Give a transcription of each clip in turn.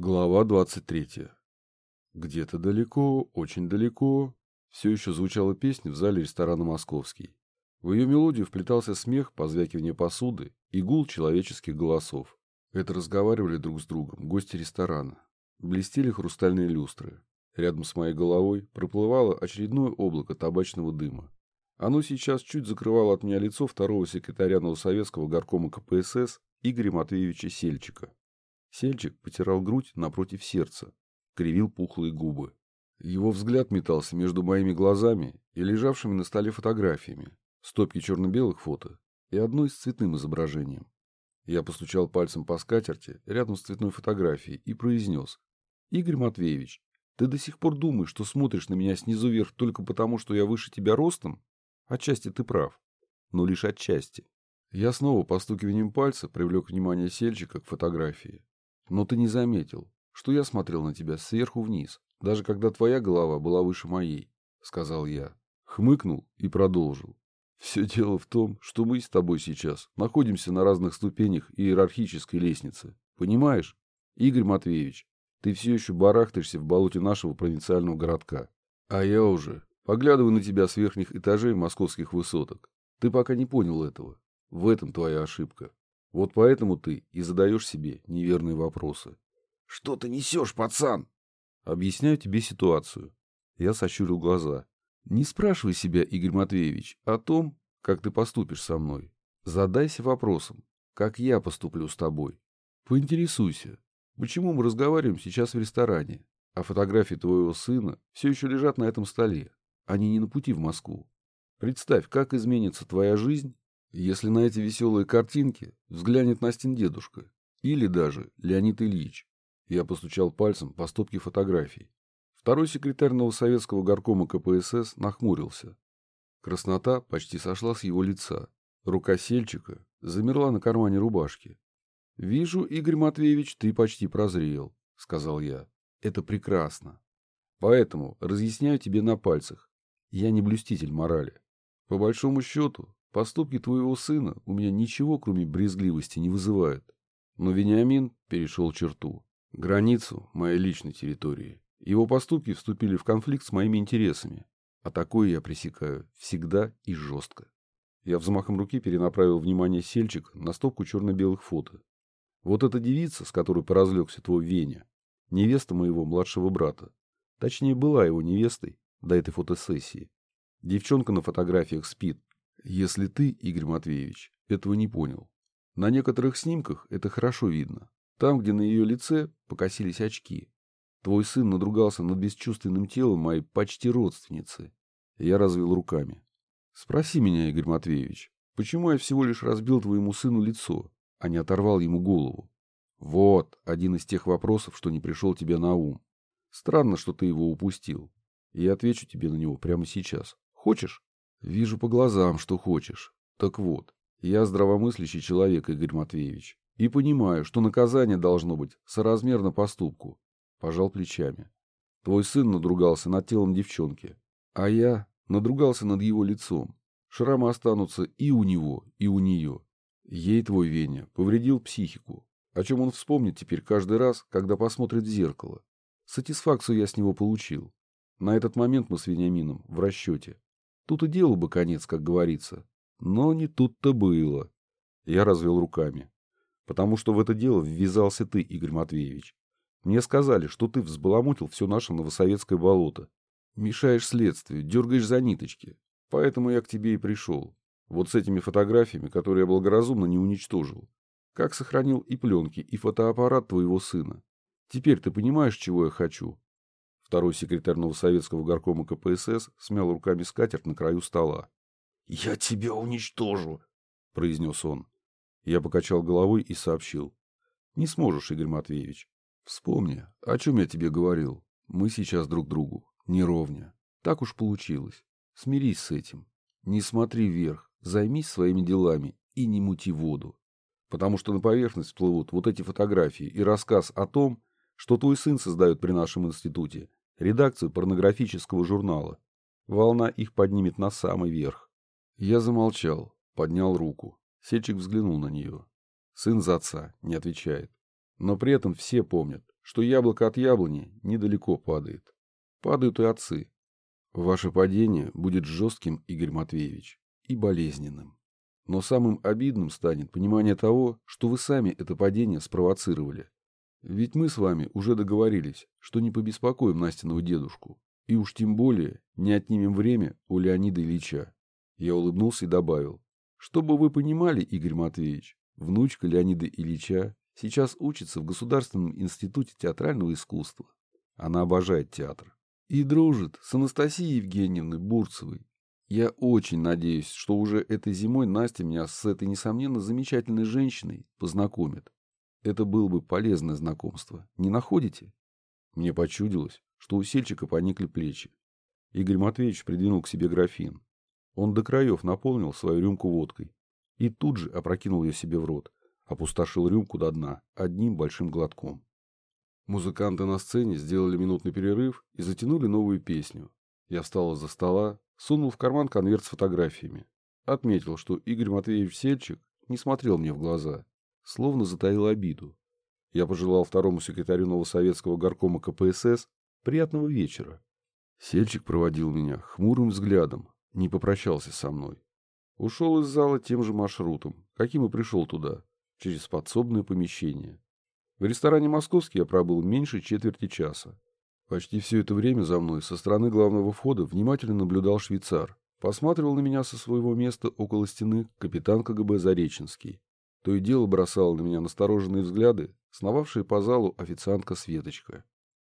Глава 23. Где-то далеко, очень далеко, все еще звучала песня в зале ресторана «Московский». В ее мелодию вплетался смех, позвякивание посуды и гул человеческих голосов. Это разговаривали друг с другом гости ресторана. Блестели хрустальные люстры. Рядом с моей головой проплывало очередное облако табачного дыма. Оно сейчас чуть закрывало от меня лицо второго секретаря Новосоветского горкома КПСС Игоря Матвеевича Сельчика. Сельчик потирал грудь напротив сердца, кривил пухлые губы. Его взгляд метался между моими глазами и лежавшими на столе фотографиями, стопки черно-белых фото и одной с цветным изображением. Я постучал пальцем по скатерти рядом с цветной фотографией и произнес. «Игорь Матвеевич, ты до сих пор думаешь, что смотришь на меня снизу вверх только потому, что я выше тебя ростом? Отчасти ты прав, но лишь отчасти». Я снова постукиванием пальца привлек внимание сельчика к фотографии. Но ты не заметил, что я смотрел на тебя сверху вниз, даже когда твоя голова была выше моей, — сказал я. Хмыкнул и продолжил. Все дело в том, что мы с тобой сейчас находимся на разных ступенях иерархической лестницы. Понимаешь? Игорь Матвеевич, ты все еще барахтаешься в болоте нашего провинциального городка. А я уже поглядываю на тебя с верхних этажей московских высоток. Ты пока не понял этого. В этом твоя ошибка. Вот поэтому ты и задаешь себе неверные вопросы. Что ты несешь, пацан? Объясняю тебе ситуацию. Я сощурил глаза. Не спрашивай себя, Игорь Матвеевич, о том, как ты поступишь со мной. Задайся вопросом, как я поступлю с тобой. Поинтересуйся, почему мы разговариваем сейчас в ресторане, а фотографии твоего сына все еще лежат на этом столе. Они не на пути в Москву. Представь, как изменится твоя жизнь, если на эти веселые картинки взглянет Настин дедушка или даже Леонид Ильич. Я постучал пальцем по стопке фотографий. Второй секретарь Новосоветского горкома КПСС нахмурился. Краснота почти сошла с его лица. Рука сельчика замерла на кармане рубашки. «Вижу, Игорь Матвеевич, ты почти прозрел», — сказал я. «Это прекрасно. Поэтому разъясняю тебе на пальцах. Я не блюститель морали. По большому счету, Поступки твоего сына у меня ничего, кроме брезгливости, не вызывают. Но Вениамин перешел черту, границу моей личной территории. Его поступки вступили в конфликт с моими интересами. А такое я пресекаю всегда и жестко. Я взмахом руки перенаправил внимание сельчик на стопку черно-белых фото. Вот эта девица, с которой поразлегся твой Веня, невеста моего младшего брата. Точнее, была его невестой до этой фотосессии. Девчонка на фотографиях спит, если ты, Игорь Матвеевич, этого не понял. На некоторых снимках это хорошо видно. Там, где на ее лице покосились очки. Твой сын надругался над бесчувственным телом моей почти родственницы. Я развел руками. Спроси меня, Игорь Матвеевич, почему я всего лишь разбил твоему сыну лицо, а не оторвал ему голову? Вот один из тех вопросов, что не пришел тебе на ум. Странно, что ты его упустил. Я отвечу тебе на него прямо сейчас. Хочешь? Вижу по глазам, что хочешь. Так вот, я здравомыслящий человек, Игорь Матвеевич, и понимаю, что наказание должно быть соразмерно поступку. Пожал плечами. Твой сын надругался над телом девчонки, а я надругался над его лицом. Шрамы останутся и у него, и у нее. Ей твой Веня повредил психику, о чем он вспомнит теперь каждый раз, когда посмотрит в зеркало. Сатисфакцию я с него получил. На этот момент мы с Вениамином в расчете. Тут и делу бы конец, как говорится. Но не тут-то было. Я развел руками. Потому что в это дело ввязался ты, Игорь Матвеевич. Мне сказали, что ты взбаламутил все наше новосоветское болото. Мешаешь следствию, дергаешь за ниточки. Поэтому я к тебе и пришел. Вот с этими фотографиями, которые я благоразумно не уничтожил. Как сохранил и пленки, и фотоаппарат твоего сына. Теперь ты понимаешь, чего я хочу? Второй секретарь Новосоветского горкома КПСС смял руками скатерть на краю стола. «Я тебя уничтожу!» — произнес он. Я покачал головой и сообщил. «Не сможешь, Игорь Матвеевич. Вспомни, о чем я тебе говорил. Мы сейчас друг другу. Не ровня. Так уж получилось. Смирись с этим. Не смотри вверх, займись своими делами и не мути воду. Потому что на поверхность всплывут вот эти фотографии и рассказ о том, что твой сын создает при нашем институте, редакцию порнографического журнала. Волна их поднимет на самый верх. Я замолчал, поднял руку. Сельчик взглянул на нее. Сын за отца, не отвечает. Но при этом все помнят, что яблоко от яблони недалеко падает. Падают и отцы. Ваше падение будет жестким, Игорь Матвеевич, и болезненным. Но самым обидным станет понимание того, что вы сами это падение спровоцировали. Ведь мы с вами уже договорились, что не побеспокоим Настиного дедушку, и уж тем более не отнимем время у Леонида Ильича. Я улыбнулся и добавил. Чтобы вы понимали, Игорь Матвеевич, внучка Леонида Ильича сейчас учится в Государственном институте театрального искусства. Она обожает театр. И дружит с Анастасией Евгеньевной Бурцевой. Я очень надеюсь, что уже этой зимой Настя меня с этой, несомненно, замечательной женщиной познакомит. Это было бы полезное знакомство. Не находите? Мне почудилось, что у сельчика поникли плечи. Игорь Матвеевич придвинул к себе графин. Он до краев наполнил свою рюмку водкой и тут же опрокинул ее себе в рот, опустошил рюмку до дна одним большим глотком. Музыканты на сцене сделали минутный перерыв и затянули новую песню. Я встал из-за стола, сунул в карман конверт с фотографиями. Отметил, что Игорь Матвеевич Сельчик не смотрел мне в глаза, словно затаил обиду. Я пожелал второму секретарю Новосоветского горкома КПСС приятного вечера. Сельчик проводил меня хмурым взглядом, не попрощался со мной. Ушел из зала тем же маршрутом, каким и пришел туда, через подсобное помещение. В ресторане «Московский» я пробыл меньше четверти часа. Почти все это время за мной со стороны главного входа внимательно наблюдал швейцар. Посматривал на меня со своего места около стены капитан КГБ Зареченский. То и дело бросал на меня настороженные взгляды, сновавшая по залу официантка Светочка.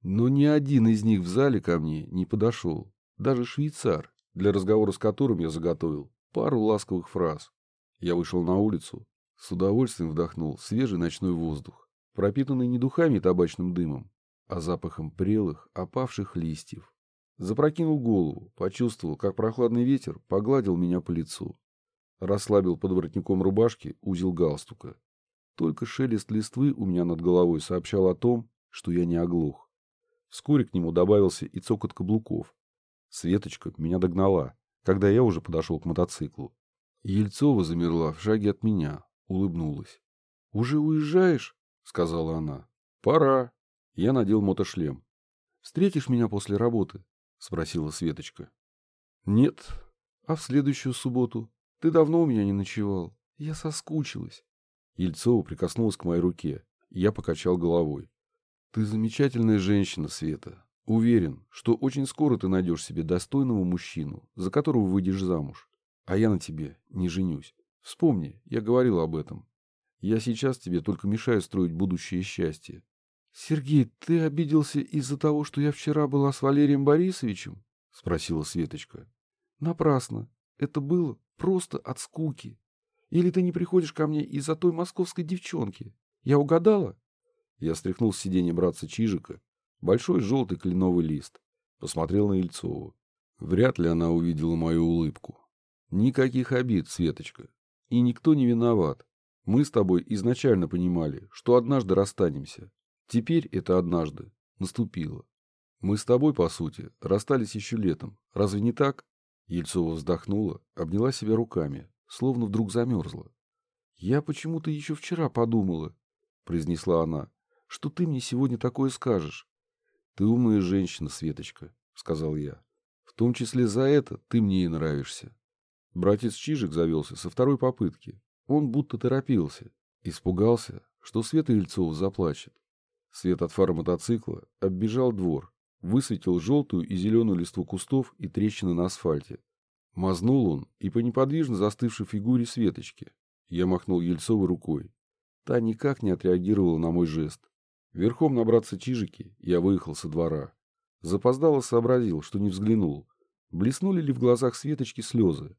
Но ни один из них в зале ко мне не подошел. Даже швейцар, для разговора с которым я заготовил пару ласковых фраз. Я вышел на улицу, с удовольствием вдохнул свежий ночной воздух, пропитанный не духами и табачным дымом, а запахом прелых, опавших листьев. Запрокинул голову, почувствовал, как прохладный ветер погладил меня по лицу. Расслабил под воротником рубашки узел галстука. Только шелест листвы у меня над головой сообщал о том, что я не оглох. Вскоре к нему добавился и цокот каблуков. Светочка меня догнала, когда я уже подошел к мотоциклу. Ельцова замерла в шаге от меня, улыбнулась. — Уже уезжаешь? — сказала она. — Пора. Я надел мотошлем. — Встретишь меня после работы? — спросила Светочка. — Нет. А в следующую субботу? Ты давно у меня не ночевал. Я соскучилась. Ельцова прикоснулась к моей руке. Я покачал головой. Ты замечательная женщина, Света. Уверен, что очень скоро ты найдешь себе достойного мужчину, за которого выйдешь замуж. А я на тебе не женюсь. Вспомни, я говорил об этом. Я сейчас тебе только мешаю строить будущее счастье. — Сергей, ты обиделся из-за того, что я вчера была с Валерием Борисовичем? — спросила Светочка. — Напрасно. Это было просто от скуки. Или ты не приходишь ко мне из-за той московской девчонки? Я угадала? Я стряхнул с сиденья братца Чижика большой желтый кленовый лист. Посмотрел на Ильцову. Вряд ли она увидела мою улыбку. Никаких обид, Светочка. И никто не виноват. Мы с тобой изначально понимали, что однажды расстанемся. Теперь это однажды наступило. Мы с тобой, по сути, расстались еще летом. Разве не так? Ельцова вздохнула, обняла себя руками, словно вдруг замерзла. «Я почему-то еще вчера подумала», — произнесла она, — «что ты мне сегодня такое скажешь. «Ты умная женщина, Светочка», — сказал я. «В том числе за это ты мне и нравишься». Братец Чижик завелся со второй попытки. Он будто торопился. Испугался, что Света Ильцова заплачет. Свет от фары мотоцикла оббежал двор, высветил желтую и зеленую листву кустов и трещины на асфальте. Мазнул он и по неподвижно застывшей фигуре Светочки. Я махнул Ельцовой рукой. Та никак не отреагировала на мой жест. Верхом набраться чижики я выехал со двора. Запоздало сообразил, что не взглянул. Блеснули ли в глазах Светочки слезы?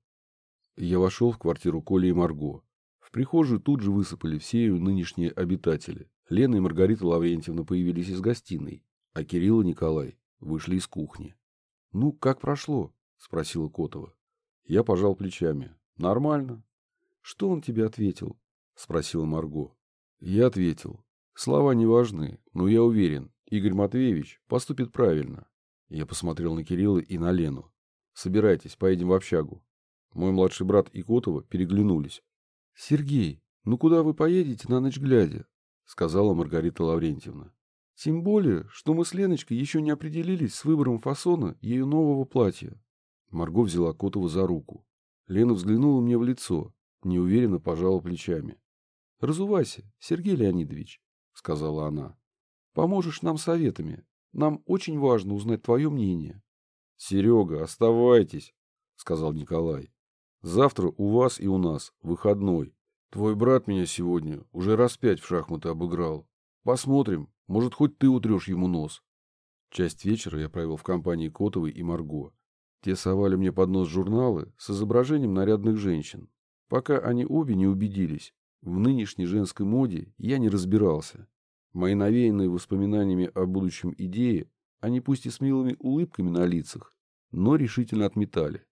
Я вошел в квартиру Коли и Марго. В прихожую тут же высыпали все ее нынешние обитатели. Лена и Маргарита Лаврентьевна появились из гостиной, а Кирилл и Николай вышли из кухни. — Ну, как прошло? — спросила Котова. Я пожал плечами. — Нормально. — Что он тебе ответил? — спросила Марго. Я ответил. Слова не важны, но я уверен, Игорь Матвеевич поступит правильно. Я посмотрел на Кирилла и на Лену. Собирайтесь, поедем в общагу. Мой младший брат и Котова переглянулись. — Сергей, ну куда вы поедете на ночь глядя? — сказала Маргарита Лаврентьевна. Тем более, что мы с Леночкой еще не определились с выбором фасона ее нового платья. Марго взяла Котова за руку. Лена взглянула мне в лицо, неуверенно пожала плечами. — Разувайся, Сергей Леонидович, — сказала она. — Поможешь нам советами. Нам очень важно узнать твое мнение. — Серега, оставайтесь, — сказал Николай. — Завтра у вас и у нас выходной. Твой брат меня сегодня уже раз пять в шахматы обыграл. Посмотрим, может, хоть ты утрешь ему нос. Часть вечера я провел в компании Котовой и Марго. Те совали мне под нос журналы с изображением нарядных женщин. Пока они обе не убедились, в нынешней женской моде я не разбирался. Мои навеянные воспоминаниями о будущем идеи, они пусть и с милыми улыбками на лицах, но решительно отметали.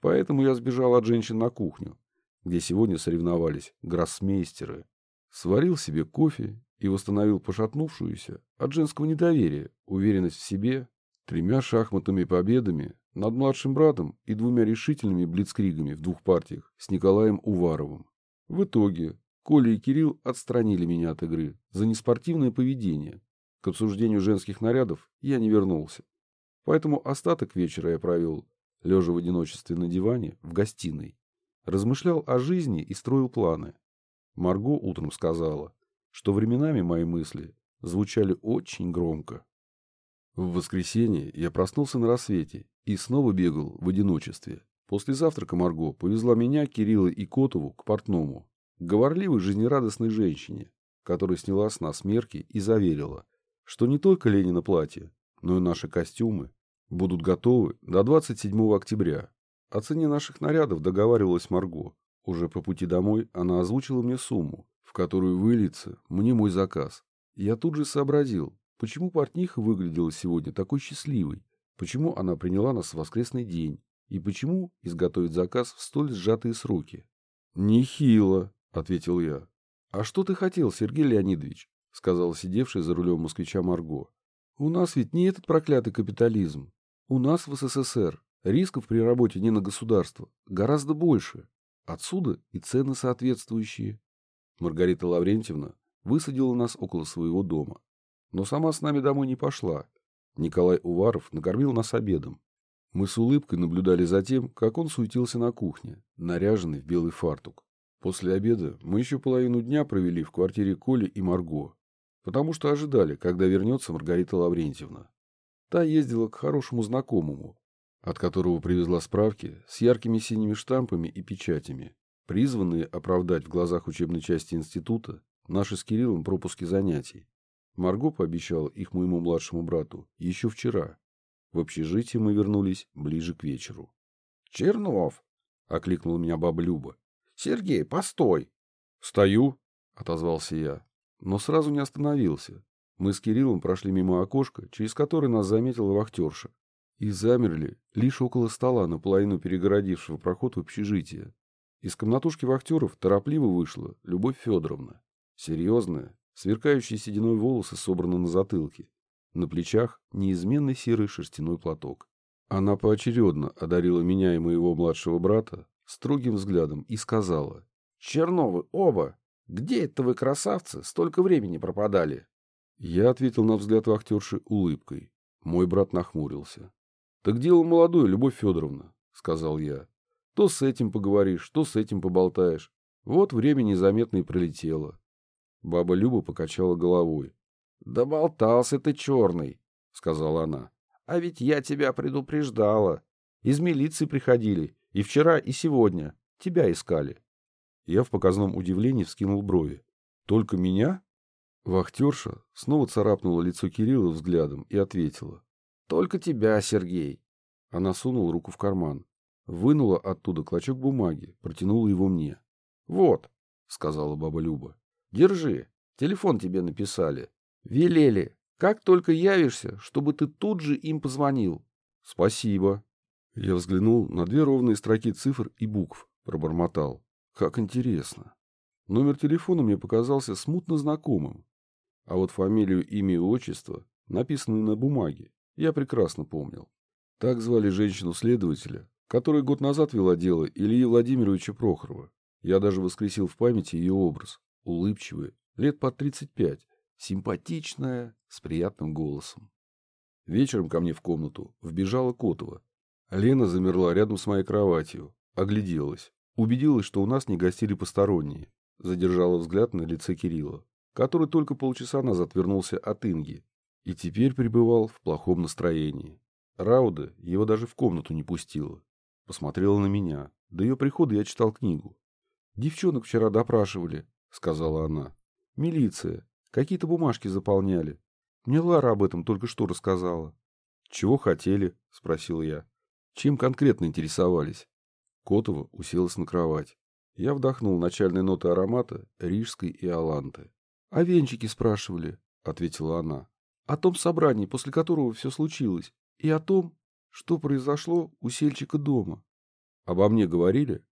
Поэтому я сбежал от женщин на кухню, где сегодня соревновались гроссмейстеры. Сварил себе кофе и восстановил пошатнувшуюся от женского недоверия уверенность в себе тремя шахматными победами над младшим братом и двумя решительными блицкригами в двух партиях с Николаем Уваровым. В итоге Коля и Кирилл отстранили меня от игры за неспортивное поведение. К обсуждению женских нарядов я не вернулся. Поэтому остаток вечера я провел, лежа в одиночестве на диване, в гостиной. Размышлял о жизни и строил планы. Марго утром сказала, что временами мои мысли звучали очень громко. В воскресенье я проснулся на рассвете и снова бегал в одиночестве. После завтрака Марго повезла меня, Кирилла и Котову к портному, говорливой жизнерадостной женщине, которая сняла с нас мерки и заверила, что не только Ленина платье, но и наши костюмы будут готовы до 27 октября. О цене наших нарядов договаривалась Марго. Уже по пути домой она озвучила мне сумму, в которую выльется мне мой заказ. Я тут же сообразил, почему портниха выглядела сегодня такой счастливой, почему она приняла нас в воскресный день и почему изготовит заказ в столь сжатые сроки. «Нехило», — ответил я. «А что ты хотел, Сергей Леонидович?» — сказал сидевший за рулем москвича Марго. «У нас ведь не этот проклятый капитализм. У нас в СССР рисков при работе не на государство гораздо больше. Отсюда и цены соответствующие. Маргарита Лаврентьевна высадила нас около своего дома. Но сама с нами домой не пошла. Николай Уваров накормил нас обедом. Мы с улыбкой наблюдали за тем, как он суетился на кухне, наряженный в белый фартук. После обеда мы еще половину дня провели в квартире Коли и Марго, потому что ожидали, когда вернется Маргарита Лаврентьевна. Та ездила к хорошему знакомому, от которого привезла справки с яркими синими штампами и печатями, призванные оправдать в глазах учебной части института наши с Кириллом пропуски занятий. Марго пообещала их моему младшему брату еще вчера. В общежитие мы вернулись ближе к вечеру. — Чернов! — окликнула меня баба Люба. — Сергей, постой! — Стою! — отозвался я, но сразу не остановился. Мы с Кириллом прошли мимо окошка, через которое нас заметила вахтерша, и замерли лишь около стола, наполовину перегородившего проход в общежитие. Из комнатушки вахтеров торопливо вышла Любовь Федоровна. Серьезная, сверкающие сединой волосы собраны на затылке. На плечах неизменный серый шерстяной платок. Она поочередно одарила меня и моего младшего брата строгим взглядом и сказала. «Черновы оба! Где это вы, красавцы, столько времени пропадали?» Я ответил на взгляд вахтерши улыбкой. Мой брат нахмурился. «Так дело молодое, Любовь Федоровна», — сказал я. То с этим поговоришь, то с этим поболтаешь. Вот время незаметно и пролетело. Баба Люба покачала головой. — Да болтался ты, черный, — сказала она. — А ведь я тебя предупреждала. Из милиции приходили. И вчера, и сегодня. Тебя искали. Я в показном удивлении вскинул брови. — Только меня? Вахтерша снова царапнула лицо Кирилла взглядом и ответила. — Только тебя, Сергей. Она сунула руку в карман. Вынула оттуда клочок бумаги, протянула его мне. «Вот», — сказала баба Люба, — «держи, телефон тебе написали. Велели, как только явишься, чтобы ты тут же им позвонил». «Спасибо». Я взглянул на две ровные строки цифр и букв, пробормотал. «Как интересно». Номер телефона мне показался смутно знакомым. А вот фамилию, имя и отчество, написанные на бумаге, я прекрасно помнил. Так звали женщину-следователя, которая год назад вела дело Ильи Владимировича Прохорова. Я даже воскресил в памяти ее образ, улыбчивый, лет под 35, симпатичная, с приятным голосом. Вечером ко мне в комнату вбежала Котова. Лена замерла рядом с моей кроватью, огляделась, убедилась, что у нас не гостили посторонние, задержала взгляд на лице Кирилла, который только полчаса назад вернулся от Инги и теперь пребывал в плохом настроении. Рауда его даже в комнату не пустила. Посмотрела на меня. До ее прихода я читал книгу. «Девчонок вчера допрашивали», — сказала она. «Милиция. Какие-то бумажки заполняли. Мне Лара об этом только что рассказала. «Чего хотели?» — спросил я. «Чем конкретно интересовались?» Котова уселась на кровать. Я вдохнул начальные ноты аромата рижской и аланты. «О венчике спрашивали», — ответила она. «О том собрании, после которого все случилось, и о том, что произошло у сельчика дома». «Обо мне говорили?»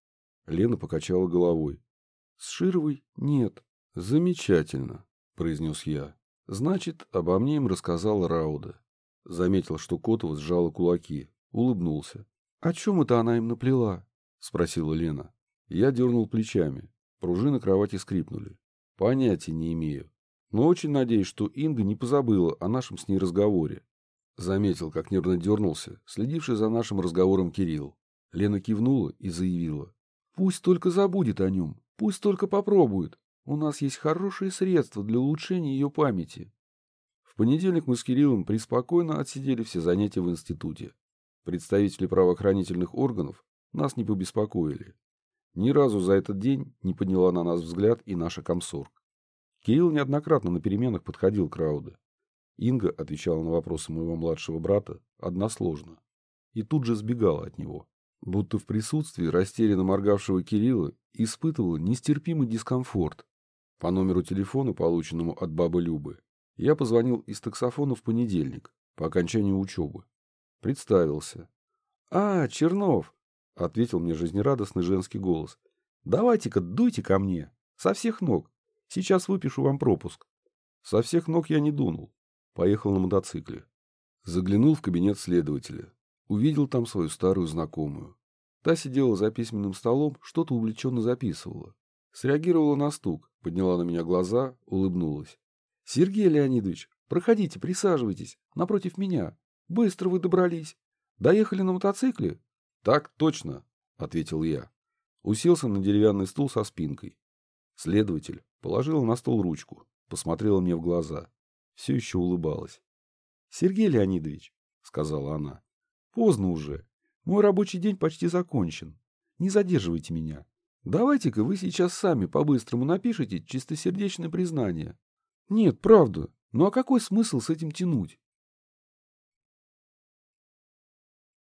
Лена покачала головой. «С Шировой нет». «Замечательно», — произнес я. Значит, обо мне им рассказал Рауда. Заметил, что Котова сжала кулаки, улыбнулся. — О чем это она им наплела? — спросила Лена. Я дернул плечами. Пружины кровати скрипнули. Понятия не имею. Но очень надеюсь, что Инга не позабыла о нашем с ней разговоре. Заметил, как нервно дернулся, следивший за нашим разговором Кирилл. Лена кивнула и заявила. «Пусть только забудет о нем, пусть только попробует. У нас есть хорошие средства для улучшения ее памяти. В понедельник мы с Кириллом преспокойно отсидели все занятия в институте. Представители правоохранительных органов нас не побеспокоили. Ни разу за этот день не подняла на нас взгляд и наша комсорг. Кирилл неоднократно на переменах подходил к Рауде. Инга отвечала на вопросы моего младшего брата односложно и тут же сбегала от него, будто в присутствии растерянно моргавшего Кирилла испытывала нестерпимый дискомфорт по номеру телефона, полученному от бабы Любы, я позвонил из таксофона в понедельник, по окончанию учебы. Представился. «А, Чернов!» — ответил мне жизнерадостный женский голос. «Давайте-ка дуйте ко мне. Со всех ног. Сейчас выпишу вам пропуск». Со всех ног я не дунул. Поехал на мотоцикле. Заглянул в кабинет следователя. Увидел там свою старую знакомую. Та сидела за письменным столом, что-то увлеченно записывала. Среагировала на стук, подняла на меня глаза, улыбнулась. — Сергей Леонидович, проходите, присаживайтесь, напротив меня. Быстро вы добрались. Доехали на мотоцикле? — Так точно, — ответил я. Уселся на деревянный стул со спинкой. Следователь положила на стол ручку, посмотрела мне в глаза. Все еще улыбалась. — Сергей Леонидович, — сказала она, — поздно уже. Мой рабочий день почти закончен. Не задерживайте меня. Давайте-ка вы сейчас сами по-быстрому напишите чистосердечное признание. Нет, правда. Ну а какой смысл с этим тянуть?